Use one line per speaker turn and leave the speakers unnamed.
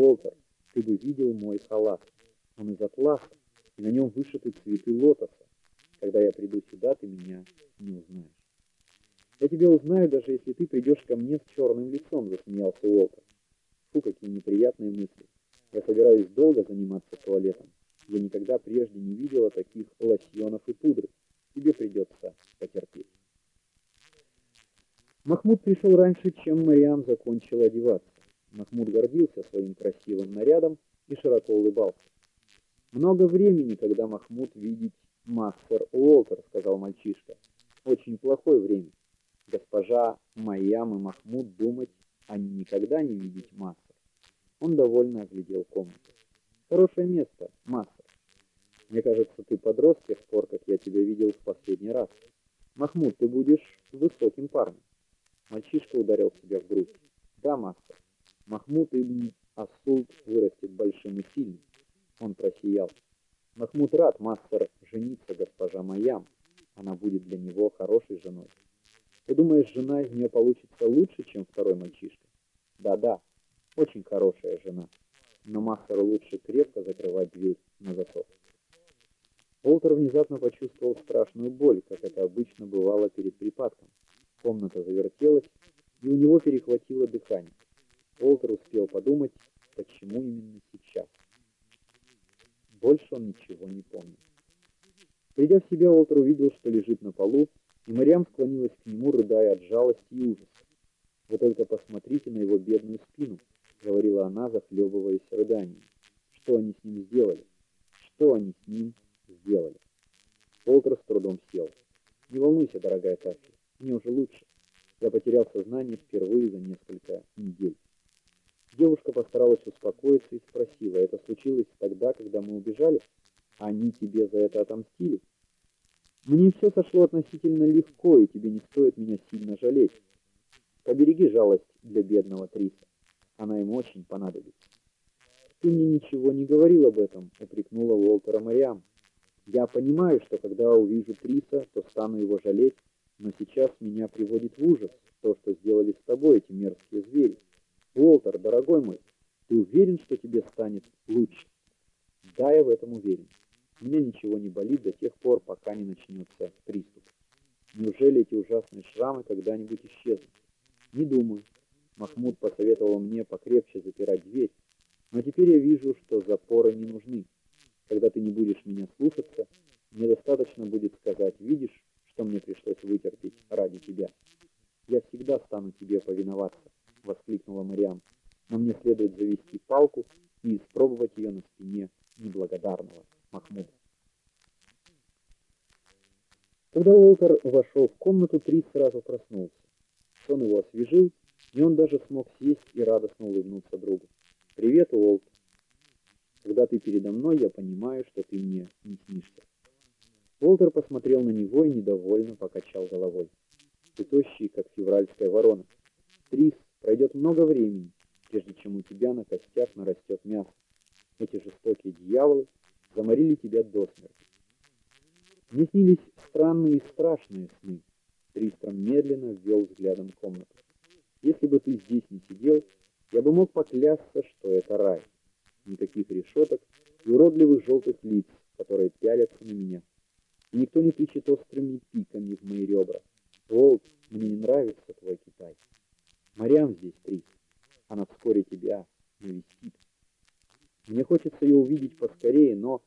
Уолтер, ты бы видел мой халат. Он из атласа, и на нем вышиты цветы лотоса. Когда я приду сюда, ты меня не узнаешь. Я тебя узнаю, даже если ты придешь ко мне с черным лицом, засмеялся Уолтер. Фу, какие неприятные мысли. Я собираюсь долго заниматься туалетом. Я никогда прежде не видела таких лосьонов и пудры. Тебе придется потерпеть. Махмуд пришел раньше, чем Мариам закончила одеваться. Махмуд гордился своим красивым нарядом и широко улыбался. «Много времени, когда Махмуд видеть мастер Уолтер», — сказал мальчишка. «Очень плохое время. Госпожа Майям и Махмуд думать, они никогда не видеть мастер». Он довольно оглядел комнату. «Хорошее место, мастер. Мне кажется, ты подрос с тех пор, как я тебя видел в последний раз. Махмуд, ты будешь высоким парнем». Мальчишка ударил себя в грудь. «Да, мастер. Махмуд ибн Асулт вырастет большим и сильным. Он просиял. Махмуд рад, мастер, жениться госпожа Майям. Она будет для него хорошей женой. Ты думаешь, жена из нее получится лучше, чем второй мальчишка? Да-да, очень хорошая жена. Но мастеру лучше крепко закрывать дверь на засов. Уолтер внезапно почувствовал страшную боль, как это обычно бывало перед припадком. Комната завертелась, и у него перехватило дыхание. Уолтер успел подумать, почему именно сейчас. Больше он ничего не помнил. Придя в себя, Уолтер увидел, что лежит на полу, и Мариам склонилась к нему, рыдая от жалости и ужаса. «Вы только посмотрите на его бедную спину», — говорила она, захлебываясь рыданиями. «Что они с ним сделали? Что они с ним сделали?» Уолтер с трудом сел. «Не волнуйся, дорогая Таффи, мне уже лучше. Я потерял сознание впервые за несколько недель». Девушка постаралась успокоиться и спросила, это случилось тогда, когда мы убежали? Они тебе за это отомстили? Мне все сошло относительно легко, и тебе не стоит меня сильно жалеть. Побереги жалость для бедного Триса. Она ему очень понадобится. Ты мне ничего не говорил об этом, упрекнула Уолтера Мариам. Я понимаю, что когда увижу Триса, то стану его жалеть, но сейчас меня приводит в ужас то, что сделали с тобой эти мерзкие звери. Уолтер, дорогой мой, ты уверен, что тебе станет лучше? Да, я в этом уверен. Мне ничего не болит до тех пор, пока не начнется приступ. Неужели эти ужасные шрамы когда-нибудь исчезнут? Не думаю. Махмуд посоветовал мне покрепче запирать дверь, но теперь я вижу, что запоры не нужны. Когда ты не будешь меня слушаться, мне достаточно будет сказать, видишь, что мне пришлось вытерпеть ради тебя. Я всегда стану тебе повиноваться. — воскликнула Мариам. «Но мне следует завести палку и испробовать ее на спине неблагодарного Махмуда». Когда Уолтер вошел в комнату, Трис сразу проснулся. Сон его освежил, и он даже смог сесть и радостно улыбнуться другу. «Привет, Уолт. Когда ты передо мной, я понимаю, что ты мне не снишься». Уолтер посмотрел на него и недовольно покачал головой. «Ты тощий, как февральская ворона. Много времени, прежде чем у тебя на костях нарастет мясо. Эти жестокие дьяволы заморили тебя до смерти. Мне снились странные и страшные сны. Тристром медленно ввел взглядом комнату. Если бы ты здесь не сидел, я бы мог поклясться, что это рай. Никаких решеток и уродливых желтых лиц, которые пялятся на меня. И никто не тычет острыми пиками в мои ребра. Волк, мне не нравится. Мариам здесь, Трис. Она вскоре тебя навестит. Мне хочется ее увидеть поскорее, но